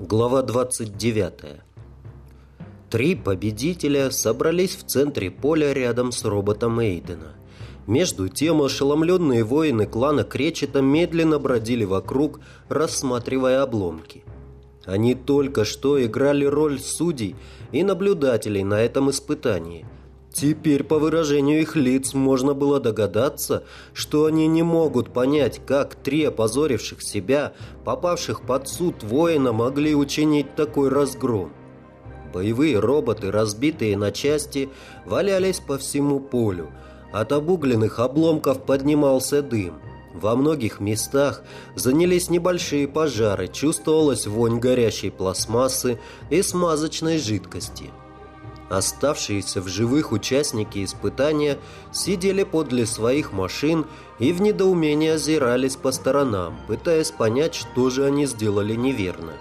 Глава 29. Три победителя собрались в центре поля рядом с роботом Эйдена. Между тем ошеломленные воины клана Кречета медленно бродили вокруг, рассматривая обломки. Они только что играли роль судей и наблюдателей на этом испытании – Теперь по выражению их лиц можно было догадаться, что они не могут понять, как три опозоривших себя, попавших под суд воина, могли учинить такой разгром. Боевые роботы, разбитые на части, валялись по всему полю. От обугленных обломков поднимался дым. Во многих местах занялись небольшие пожары, чувствовалась вонь горящей пластмассы и смазочной жидкости – Оставшиеся в живых участники испытания сидели подле своих машин и в недоумении озирались по сторонам, пытаясь понять, что же они сделали неверно.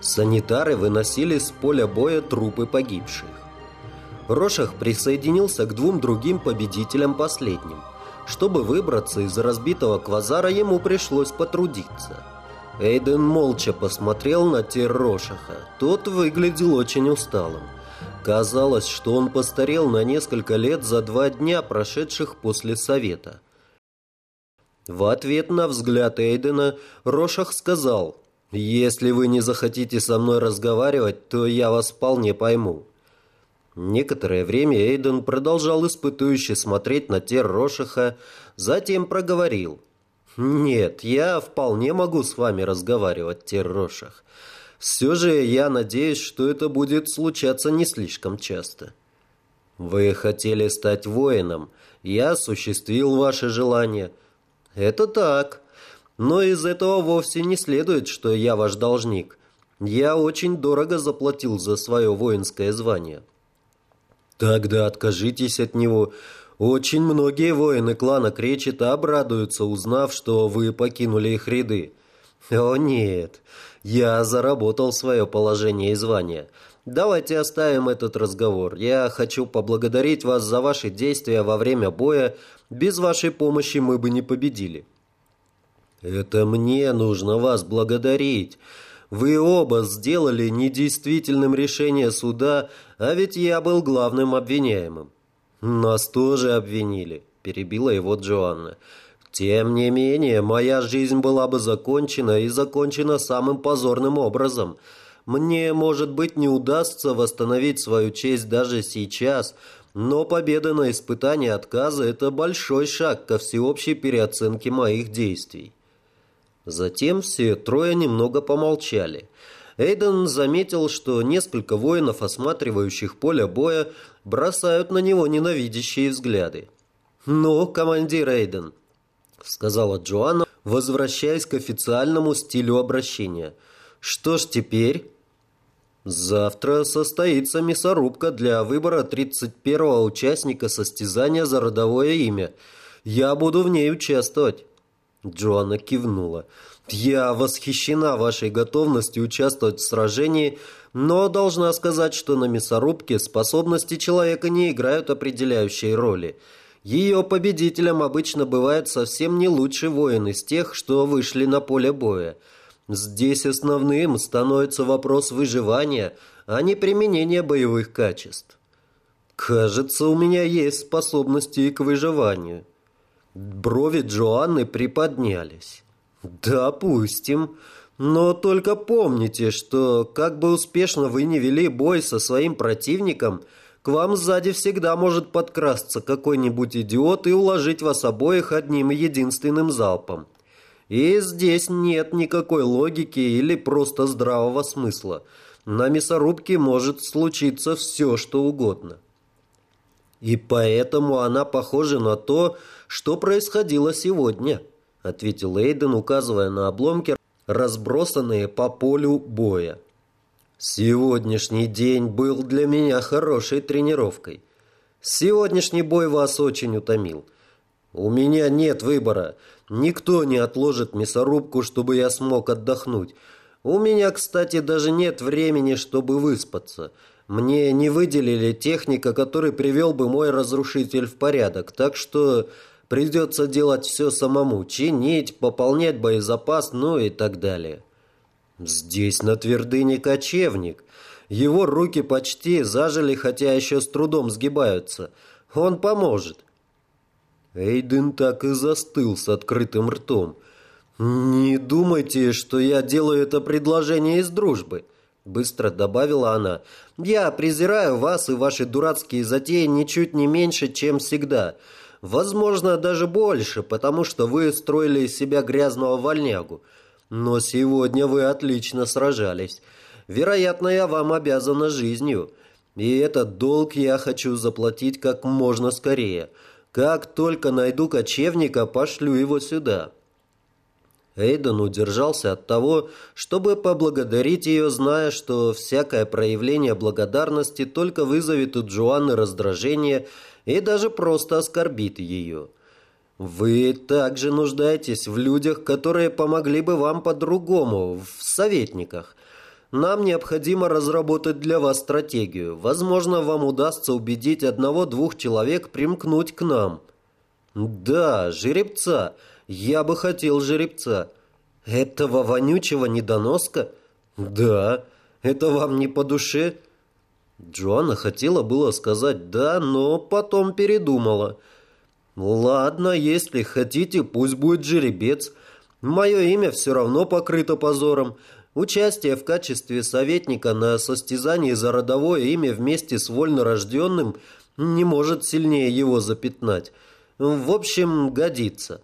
Санитары выносили с поля боя трупы погибших. Рошах присоединился к двум другим победителям последним. Чтобы выбраться из разбитого квазара, ему пришлось потрудиться. Эйден молча посмотрел на тер Рошаха. Тот выглядел очень усталым. Казалось, что он постарел на несколько лет за два дня, прошедших после совета. В ответ на взгляд Эйдена Рошах сказал, «Если вы не захотите со мной разговаривать, то я вас вполне пойму». Некоторое время Эйден продолжал испытующе смотреть на тер Рошаха, затем проговорил. «Нет, я вполне могу с вами разговаривать, тер Рошах. Все же я надеюсь, что это будет случаться не слишком часто. Вы хотели стать воином. Я осуществил ваше желание. Это так. Но из этого вовсе не следует, что я ваш должник. Я очень дорого заплатил за свое воинское звание. Тогда откажитесь от него. Очень многие воины клана Кречета обрадуются, узнав, что вы покинули их ряды. О нет, я заработал свое положение и звание. Давайте оставим этот разговор. Я хочу поблагодарить вас за ваши действия во время боя. Без вашей помощи мы бы не победили. Это мне нужно вас благодарить. Вы оба сделали недействительным решение суда, а ведь я был главным обвиняемым. Нас тоже обвинили, перебила его Джоанна. Тем не менее, моя жизнь была бы закончена и закончена самым позорным образом. Мне, может быть, не удастся восстановить свою честь даже сейчас, но победа на испытании отказа – это большой шаг ко всеобщей переоценке моих действий. Затем все трое немного помолчали. Эйден заметил, что несколько воинов, осматривающих поле боя, бросают на него ненавидящие взгляды. «Ну, командир Эйден, — сказала Джоанна, возвращаясь к официальному стилю обращения. «Что ж теперь?» «Завтра состоится мясорубка для выбора 31-го участника состязания за родовое имя. Я буду в ней участвовать». Джоанна кивнула. «Я восхищена вашей готовностью участвовать в сражении, но должна сказать, что на мясорубке способности человека не играют определяющей роли». Ее победителем обычно бывает совсем не лучший воин из тех, что вышли на поле боя. Здесь основным становится вопрос выживания, а не применения боевых качеств. Кажется, у меня есть способности и к выживанию. Брови Джоанны приподнялись. Допустим. Но только помните, что как бы успешно вы не вели бой со своим противником – к вам сзади всегда может подкрасться какой-нибудь идиот и уложить вас обоих одним единственным залпом. И здесь нет никакой логики или просто здравого смысла. На мясорубке может случиться все, что угодно. И поэтому она похожа на то, что происходило сегодня, ответил Эйден, указывая на обломки, разбросанные по полю боя. Сегодняшний день был для меня хорошей тренировкой. Сегодняшний бой вас очень утомил. У меня нет выбора. Никто не отложит мясорубку, чтобы я смог отдохнуть. У меня, кстати, даже нет времени, чтобы выспаться. Мне не выделили техника, который привел бы мой разрушитель в порядок, так что придется делать все самому, чинить, пополнять боезапас, ну и так далее. Здесь на твердыне кочевник. Его руки почти зажили, хотя еще с трудом сгибаются. Он поможет. Эйден так и застыл с открытым ртом. «Не думайте, что я делаю это предложение из дружбы», — быстро добавила она. «Я презираю вас и ваши дурацкие затеи ничуть не меньше, чем всегда. Возможно, даже больше, потому что вы строили из себя грязного вольнягу. Но сегодня вы отлично сражались. Вероятно, я вам обязана жизнью. И этот долг я хочу заплатить как можно скорее. Как только найду кочевника, пошлю его сюда». Эйден удержался от того, чтобы поблагодарить ее, зная, что всякое проявление благодарности только вызовет у Джоанны раздражение и даже просто оскорбит ее. Вы также нуждаетесь в людях, которые помогли бы вам по-другому, в советниках. Нам необходимо разработать для вас стратегию. Возможно, вам удастся убедить одного-двух человек примкнуть к нам. Да, жеребца. Я бы хотел жеребца. Этого вонючего недоноска? Да. Это вам не по душе? Джоанна хотела было сказать «да», но потом передумала – «Ладно, если хотите, пусть будет жеребец. Мое имя все равно покрыто позором. Участие в качестве советника на состязании за родовое имя вместе с вольнорожденным не может сильнее его запятнать. В общем, годится».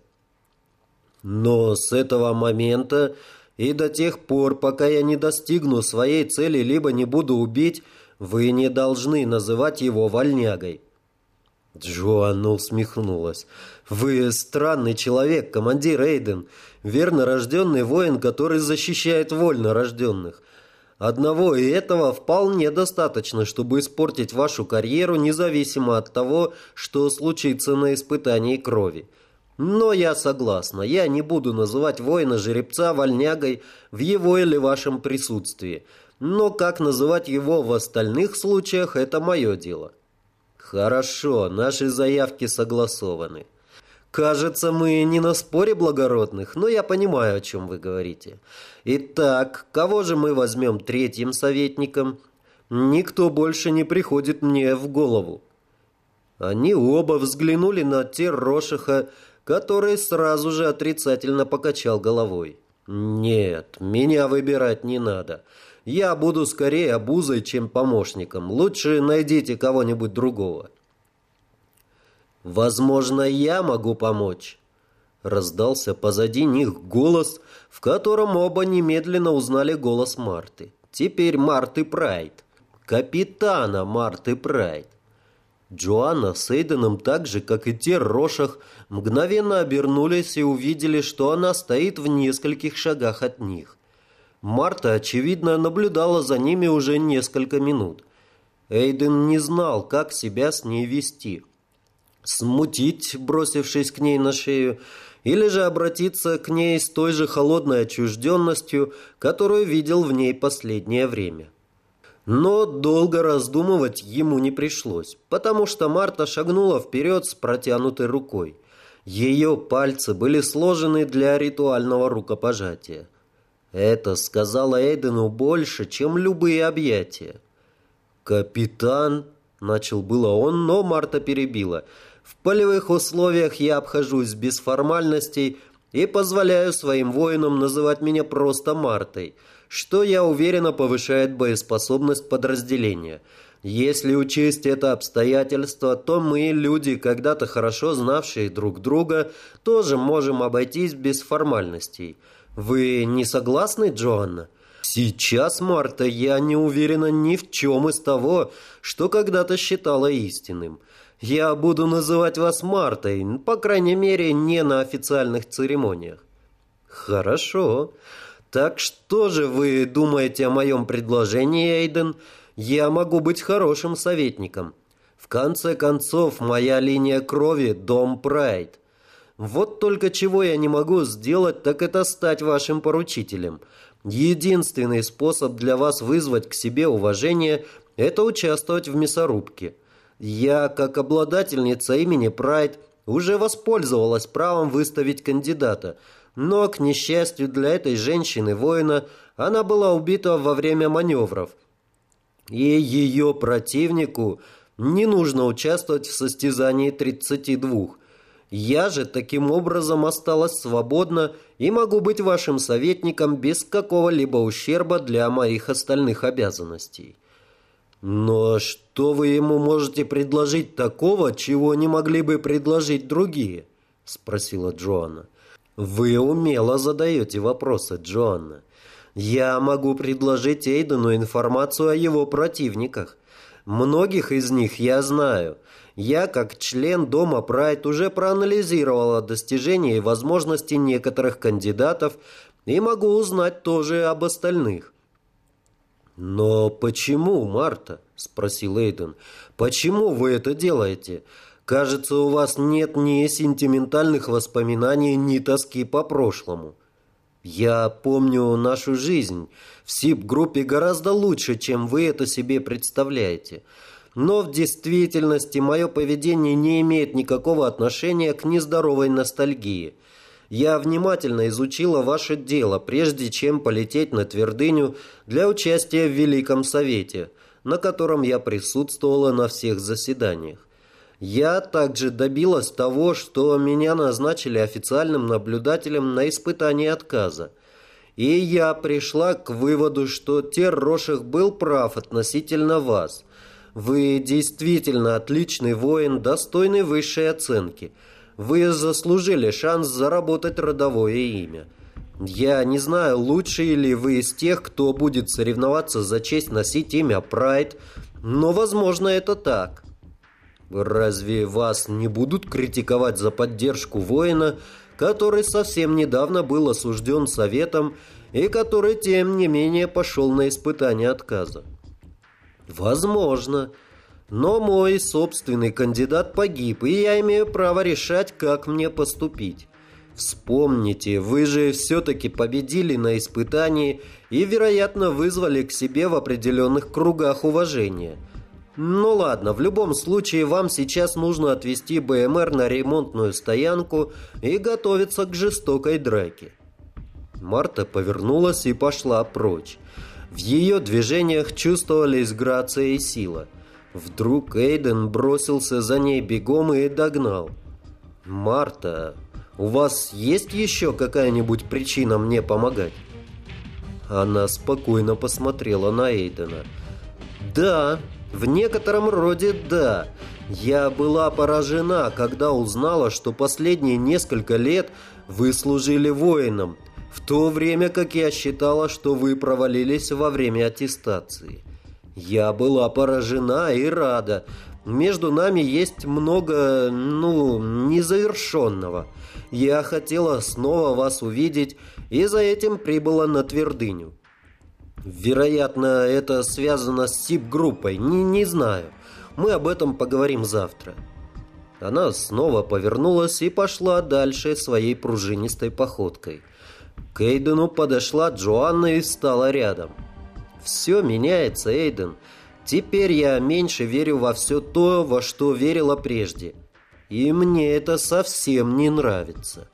Но с этого момента и до тех пор, пока я не достигну своей цели, либо не буду убить, вы не должны называть его вольнягой. Джоанна усмехнулась. «Вы странный человек, командир Эйден, верно рожденный воин, который защищает вольно рожденных. Одного и этого вполне достаточно, чтобы испортить вашу карьеру, независимо от того, что случится на испытании крови. Но я согласна, я не буду называть воина-жеребца вольнягой в его или вашем присутствии. Но как называть его в остальных случаях, это мое дело». Хорошо, наши заявки согласованы. Кажется, мы не на споре благородных, но я понимаю, о чем вы говорите. Итак, кого же мы возьмем третьим советником? Никто больше не приходит мне в голову. Они оба взглянули на Террошиха, который сразу же отрицательно покачал головой. «Нет, меня выбирать не надо. Я буду скорее обузой, чем помощником. Лучше найдите кого-нибудь другого». «Возможно, я могу помочь», — раздался позади них голос, в котором оба немедленно узнали голос Марты. Теперь Марты Прайд. Капитана Марты Прайд. Джоанна с Эйденом так же, как и те Рошах, мгновенно обернулись и увидели, что она стоит в нескольких шагах от них. Марта, очевидно, наблюдала за ними уже несколько минут. Эйден не знал, как себя с ней вести. Смутить, бросившись к ней на шею, или же обратиться к ней с той же холодной отчужденностью, которую видел в ней последнее время. Но долго раздумывать ему не пришлось, потому что Марта шагнула вперед с протянутой рукой. Ее пальцы были сложены для ритуального рукопожатия. Это сказала Эйдену больше, чем любые объятия. «Капитан», — начал было он, но Марта перебила. «В полевых условиях я обхожусь без формальностей и позволяю своим воинам называть меня просто Мартой, что, я уверена, повышает боеспособность подразделения». Если учесть это обстоятельство, то мы, люди, когда-то хорошо знавшие друг друга, тоже можем обойтись без формальностей. Вы не согласны, Джоанна? Сейчас, Марта, я не уверена ни в чем из того, что когда-то считала истинным. Я буду называть вас Мартой, по крайней мере, не на официальных церемониях. Хорошо. Так что же вы думаете о моем предложении, Эйден? Я могу быть хорошим советником. В конце концов, моя линия крови – дом Прайд. Вот только чего я не могу сделать, так это стать вашим поручителем. Единственный способ для вас вызвать к себе уважение – это участвовать в мясорубке. Я, как обладательница имени Прайд, уже воспользовалась правом выставить кандидата, Но, к несчастью для этой женщины-воина, она была убита во время маневров. И ее противнику не нужно участвовать в состязании 32. Я же таким образом осталась свободна и могу быть вашим советником без какого-либо ущерба для моих остальных обязанностей. Но что вы ему можете предложить такого, чего не могли бы предложить другие? Спросила Джоанна. Вы умело задаете вопросы, Джоанна. Я могу предложить Эйдену информацию о его противниках. Многих из них я знаю. Я, как член Дома Прайд, уже проанализировала достижения и возможности некоторых кандидатов и могу узнать тоже об остальных. «Но почему, Марта?» – спросил Эйден. «Почему вы это делаете? Кажется, у вас нет ни сентиментальных воспоминаний, ни тоски по прошлому». Я помню нашу жизнь в СИП-группе гораздо лучше, чем вы это себе представляете. Но в действительности мое поведение не имеет никакого отношения к нездоровой ностальгии. Я внимательно изучила ваше дело, прежде чем полететь на твердыню для участия в Великом Совете, на котором я присутствовала на всех заседаниях. Я также добилась того, что меня назначили официальным наблюдателем на испытании отказа. И я пришла к выводу, что Терроших был прав относительно вас. Вы действительно отличный воин, достойный высшей оценки. Вы заслужили шанс заработать родовое имя. Я не знаю, лучше ли вы из тех, кто будет соревноваться за честь носить имя Прайд, но, возможно, это так. Разве вас не будут критиковать за поддержку воина, который совсем недавно был осужден советом и который, тем не менее, пошел на испытание отказа? Возможно. Но мой собственный кандидат погиб, и я имею право решать, как мне поступить. Вспомните, вы же все-таки победили на испытании и, вероятно, вызвали к себе в определенных кругах уважения – ну ладно, в любом случае вам сейчас нужно отвезти БМР на ремонтную стоянку и готовиться к жестокой драке. Марта повернулась и пошла прочь. В ее движениях чувствовались грация и сила. Вдруг Эйден бросился за ней бегом и догнал. «Марта, у вас есть еще какая-нибудь причина мне помогать?» Она спокойно посмотрела на Эйдена. «Да, в некотором роде да. Я была поражена, когда узнала, что последние несколько лет вы служили воином, в то время как я считала, что вы провалились во время аттестации. Я была поражена и рада. Между нами есть много, ну, незавершенного. Я хотела снова вас увидеть и за этим прибыла на твердыню. Вероятно, это связано с СИП-группой. Не, не знаю. Мы об этом поговорим завтра. Она снова повернулась и пошла дальше своей пружинистой походкой. К Эйдену подошла Джоанна и стала рядом. «Все меняется, Эйден. Теперь я меньше верю во все то, во что верила прежде. И мне это совсем не нравится».